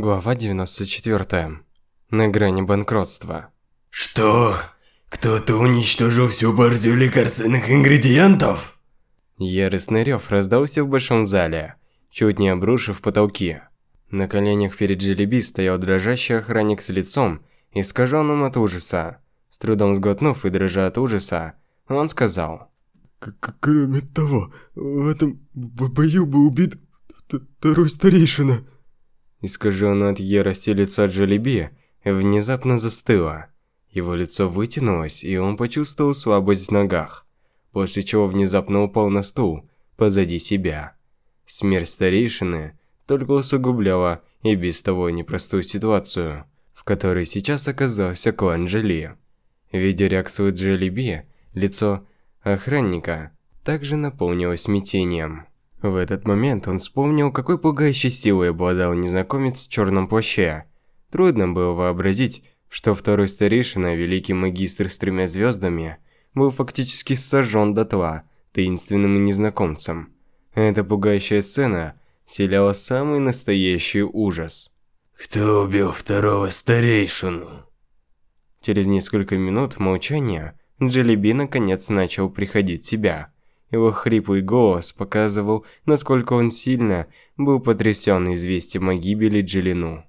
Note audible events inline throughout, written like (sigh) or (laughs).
Глава 94. На грани банкротства. Что? Кто-то уничтожил всю партию лекарственных ингредиентов? Яростный рев раздался в большом зале, чуть не обрушив потолки. На коленях перед Джелеби стоял дрожащий охранник с лицом, искаженным от ужаса. С трудом сглотнув и дрожа от ужаса, он сказал. К «Кроме того, в этом бою был убит второй старейшина». Искаженное от ярости лицо Джолиби внезапно застыло. Его лицо вытянулось, и он почувствовал слабость в ногах, после чего внезапно упал на стул позади себя. Смерть старейшины только усугубляла и без того непростую ситуацию, в которой сейчас оказался клан Джоли. Видя реакцию Джолиби, лицо охранника также наполнилось смятением. В этот момент он вспомнил, какой пугающей силой обладал незнакомец в черном плаще. Трудно было вообразить, что второй старейшина, великий магистр с тремя звездами, был фактически сожжен дотла таинственным незнакомцем. Эта пугающая сцена вселяла самый настоящий ужас. «Кто убил второго старейшину?» Через несколько минут молчания Джелеби наконец начал приходить в себя – его хриплый голос показывал, насколько он сильно был потрясен известием о гибели Джилину.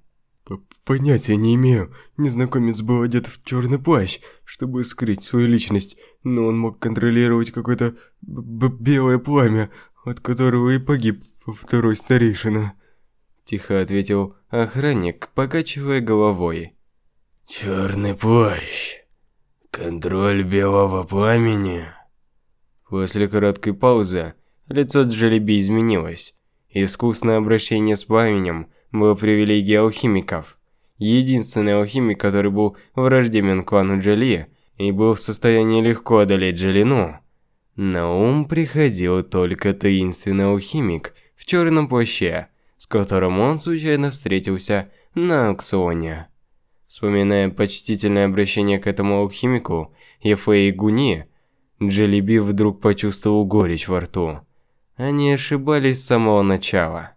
«Понятия не имею. Незнакомец был одет в черный плащ, чтобы скрыть свою личность, но он мог контролировать какое-то белое пламя, от которого и погиб второй старейшина». Тихо ответил охранник, покачивая головой. «Черный плащ. Контроль белого пламени». После короткой паузы лицо Джелеби изменилось. Искусное обращение с пламенем было привилегией алхимиков. Единственный алхимик, который был враждебен клану Джоли и был в состоянии легко одолеть Джолину. На ум приходил только таинственный алхимик в черном плаще, с которым он случайно встретился на аукционе. Вспоминая почтительное обращение к этому алхимику, Ефей Гуни Джелеби вдруг почувствовал горечь во рту. Они ошибались с самого начала.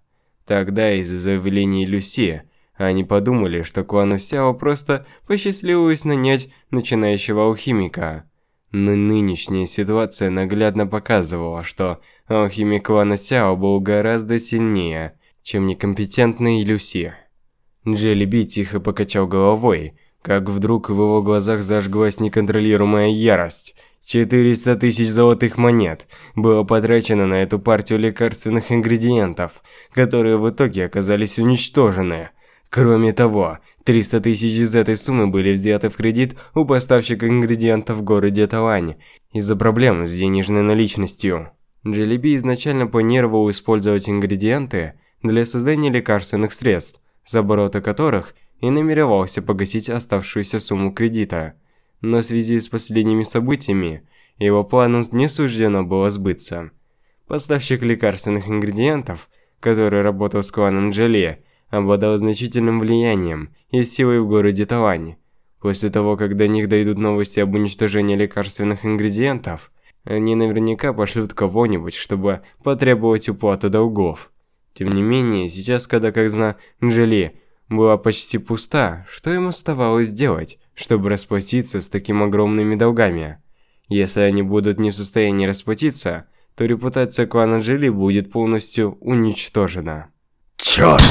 Тогда из-за заявлений Люси они подумали, что клану Сяо просто посчастливилось нанять начинающего алхимика. Но нынешняя ситуация наглядно показывала, что алхимик клана Сяо был гораздо сильнее, чем некомпетентный Люси. Джелеби тихо покачал головой, как вдруг в его глазах зажглась неконтролируемая ярость – 400 тысяч золотых монет было потрачено на эту партию лекарственных ингредиентов, которые в итоге оказались уничтожены. Кроме того, 300 тысяч из этой суммы были взяты в кредит у поставщика ингредиентов в городе Талань из-за проблем с денежной наличностью. Джелеби изначально планировал использовать ингредиенты для создания лекарственных средств, с оборота которых и намеревался погасить оставшуюся сумму кредита – но в связи с последними событиями его плану не суждено было сбыться. Поставщик лекарственных ингредиентов, который работал с кланом Джоле, обладал значительным влиянием и силой в городе Талань. После того, как до них дойдут новости об уничтожении лекарственных ингредиентов, они наверняка пошлют кого-нибудь, чтобы потребовать уплату долгов. Тем не менее, сейчас, когда, как зна, Джоли была почти пуста, что им оставалось делать? Чтобы расплатиться с такими огромными долгами. Если они будут не в состоянии расплатиться, то репутация клана Джили будет полностью уничтожена. Чёрт!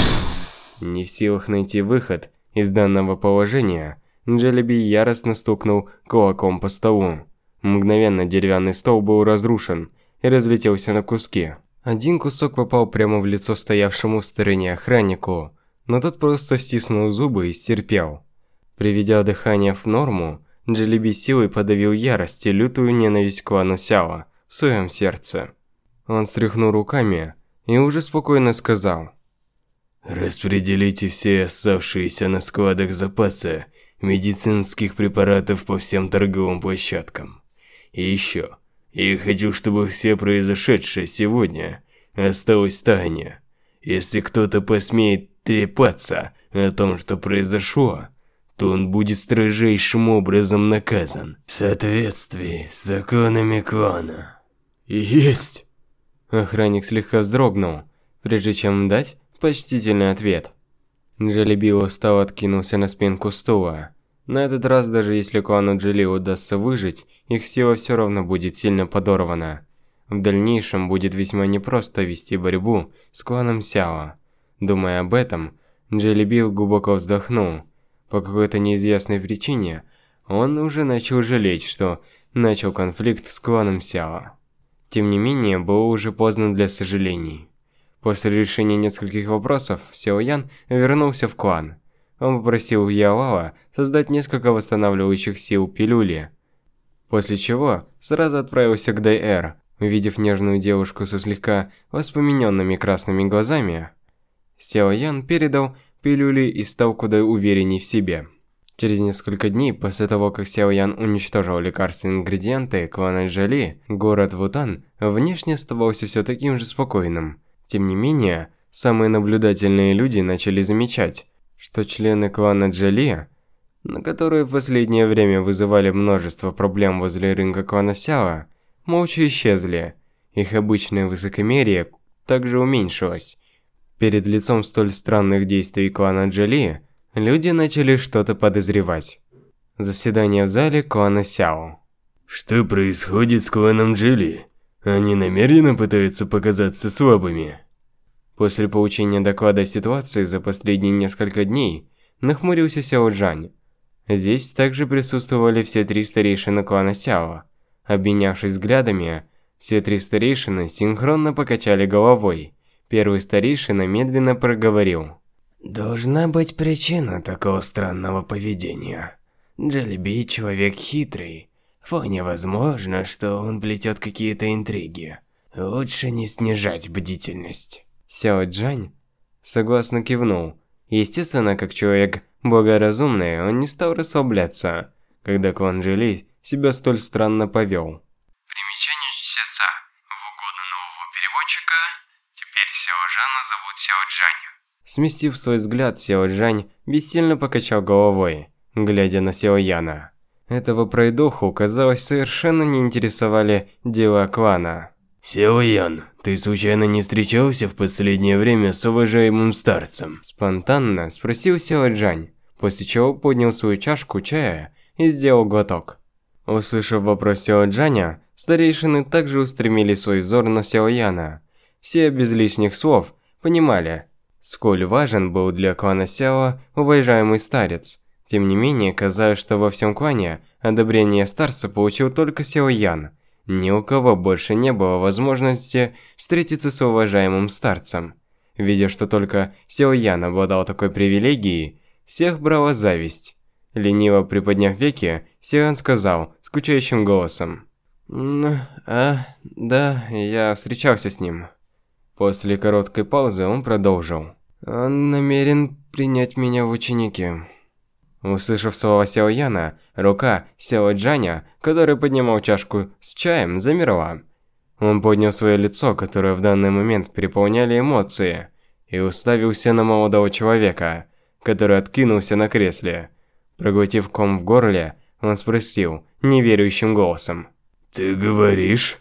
Не в силах найти выход из данного положения, Джелеби яростно стукнул кулаком по столу. Мгновенно деревянный стол был разрушен и разлетелся на куски. Один кусок попал прямо в лицо стоявшему в стороне охраннику, но тот просто стиснул зубы и стерпел. Приведя дыхание в норму, Джелеби силой подавил ярость и лютую ненависть к клану Сяо в своем сердце. Он стряхнул руками и уже спокойно сказал. «Распределите все оставшиеся на складах запасы медицинских препаратов по всем торговым площадкам. И еще, я хочу, чтобы все произошедшее сегодня осталось в тайне. Если кто-то посмеет трепаться о том, что произошло, то он будет строжайшим образом наказан в соответствии с законами клана. Есть. Охранник слегка вздрогнул, прежде чем дать почтительный ответ. Джелеби устал откинулся на спинку стула. На этот раз, даже если клану Джели удастся выжить, их сила все равно будет сильно подорвана. В дальнейшем будет весьма непросто вести борьбу с кланом Сяо. Думая об этом, Джелеби глубоко вздохнул. По какой-то неизвестной причине, он уже начал жалеть, что начал конфликт с кланом Сяо. Тем не менее, было уже поздно для сожалений. После решения нескольких вопросов, Сяо Ян вернулся в клан. Он попросил Ялала создать несколько восстанавливающих сил пилюли. После чего сразу отправился к Дайэр. Увидев нежную девушку со слегка воспламененными красными глазами, Сяо Ян передал пилюли и стал куда уверенней в себе. Через несколько дней после того, как Сяо Ян уничтожил лекарственные ингредиенты клана Джоли, город Вутан внешне оставался все таким же спокойным. Тем не менее, самые наблюдательные люди начали замечать, что члены клана Джоли, на которые в последнее время вызывали множество проблем возле рынка клана Сяо, молча исчезли. Их обычное высокомерие также уменьшилось. Перед лицом столь странных действий клана Джоли, люди начали что-то подозревать. Заседание в зале клана Сяо. Что происходит с кланом Джоли? Они намеренно пытаются показаться слабыми. После получения доклада о ситуации за последние несколько дней, нахмурился Сяо Джань. Здесь также присутствовали все три старейшины клана Сяо. Обменявшись взглядами, все три старейшины синхронно покачали головой. Первый старейшина медленно проговорил. «Должна быть причина такого странного поведения. Джелеби человек хитрый. Вполне возможно, что он плетет какие-то интриги. Лучше не снижать бдительность». Сяо Джань согласно кивнул. Естественно, как человек благоразумный, он не стал расслабляться, когда клан Джили себя столь странно повел. Примечание зовут Сяо Джань. Сместив свой взгляд, Сяо Джань бессильно покачал головой, глядя на Сяо Яна. Этого пройдоху, казалось, совершенно не интересовали дела клана. Сяо Ян, ты случайно не встречался в последнее время с уважаемым старцем? Спонтанно спросил Сяо Джань, после чего поднял свою чашку чая и сделал глоток. Услышав вопрос Сяо Джаня, старейшины также устремили свой взор на Сяо Яна. Все без лишних слов понимали, сколь важен был для клана Сяо уважаемый старец. Тем не менее, казалось, что во всем клане одобрение старца получил только Сяо Ян – ни у кого больше не было возможности встретиться с уважаемым старцем. Видя, что только Сяо Ян обладал такой привилегией, всех брала зависть. Лениво приподняв веки, Сиан сказал скучающим голосом. «А, да, я встречался с ним». После короткой паузы он продолжил. «Он намерен принять меня в ученики». Услышав слова Сяо Яна, рука Сяо Джаня, который поднимал чашку с чаем, замерла. Он поднял свое лицо, которое в данный момент переполняли эмоции, и уставился на молодого человека, который откинулся на кресле. Проглотив ком в горле, он спросил неверующим голосом. «Ты говоришь,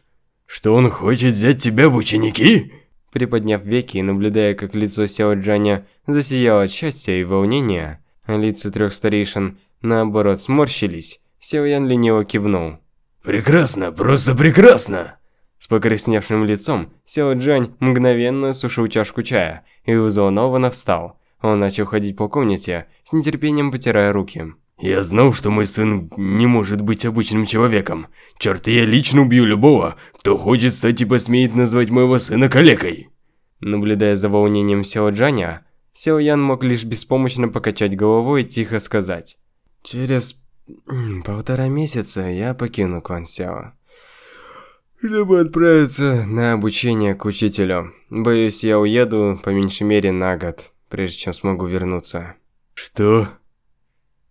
что он хочет взять тебя в ученики?» Приподняв веки и наблюдая, как лицо Сяо Джаня засияло от счастья и волнения, Лица трех старейшин, наоборот, сморщились. Сяо Ян лениво кивнул. «Прекрасно, просто прекрасно!» С покрасневшим лицом Сяо Джань мгновенно сушил чашку чая и взволнованно встал. Он начал ходить по комнате, с нетерпением потирая руки. «Я знал, что мой сын не может быть обычным человеком. Черт, я лично убью любого, кто хочет стать и посмеет назвать моего сына калекой!» Наблюдая за волнением Сяо Джаня, Сяо Ян мог лишь беспомощно покачать головой и тихо сказать. «Через полтора месяца я покину клан Сяо, чтобы отправиться на обучение к учителю. Боюсь, я уеду по меньшей мере на год, прежде чем смогу вернуться». «Что?»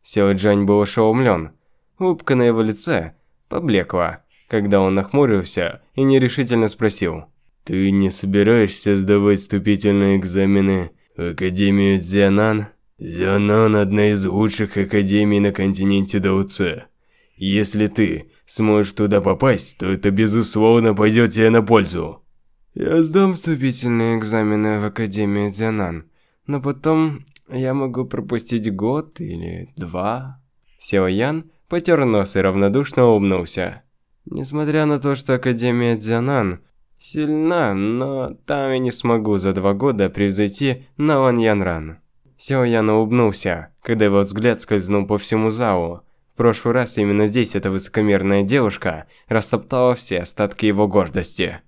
Сяо Джань был ошеломлен. Улыбка на его лице поблекла, когда он нахмурился и нерешительно спросил. «Ты не собираешься сдавать вступительные экзамены Академию Дзянан? Дзянан – одна из лучших академий на континенте Дауце. Если ты сможешь туда попасть, то это безусловно пойдет тебе на пользу. Я сдам вступительные экзамены в Академию Дзянан, но потом Я могу пропустить год или два. Сяо Ян потер нос и равнодушно улыбнулся. Несмотря на то, что Академия Дзянан сильна, но там я не смогу за два года превзойти Наван Янран. Сяо Ян улыбнулся, когда его взгляд скользнул по всему залу. В прошлый раз именно здесь эта высокомерная девушка растоптала все остатки его гордости.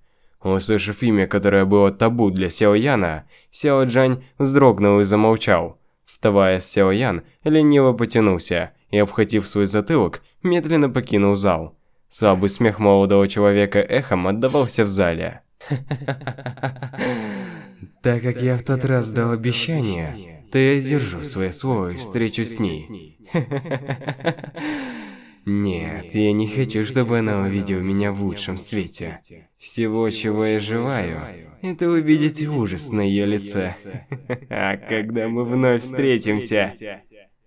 Услышав имя, которое было табу для Сяо Яна, Сяо Джань вздрогнул и замолчал. Вставая с Сяо Ян, лениво потянулся и, обхватив свой затылок, медленно покинул зал. Слабый смех молодого человека эхом отдавался в зале. (laughs) Так как я в тот раз дал обещание, то я сдержу свое слово и встречусь с ней. (laughs) Нет, я не хочу, чтобы она увидела меня в лучшем свете. Всего, чего я желаю, это увидеть ужас на ее лице. (laughs) А когда мы вновь встретимся...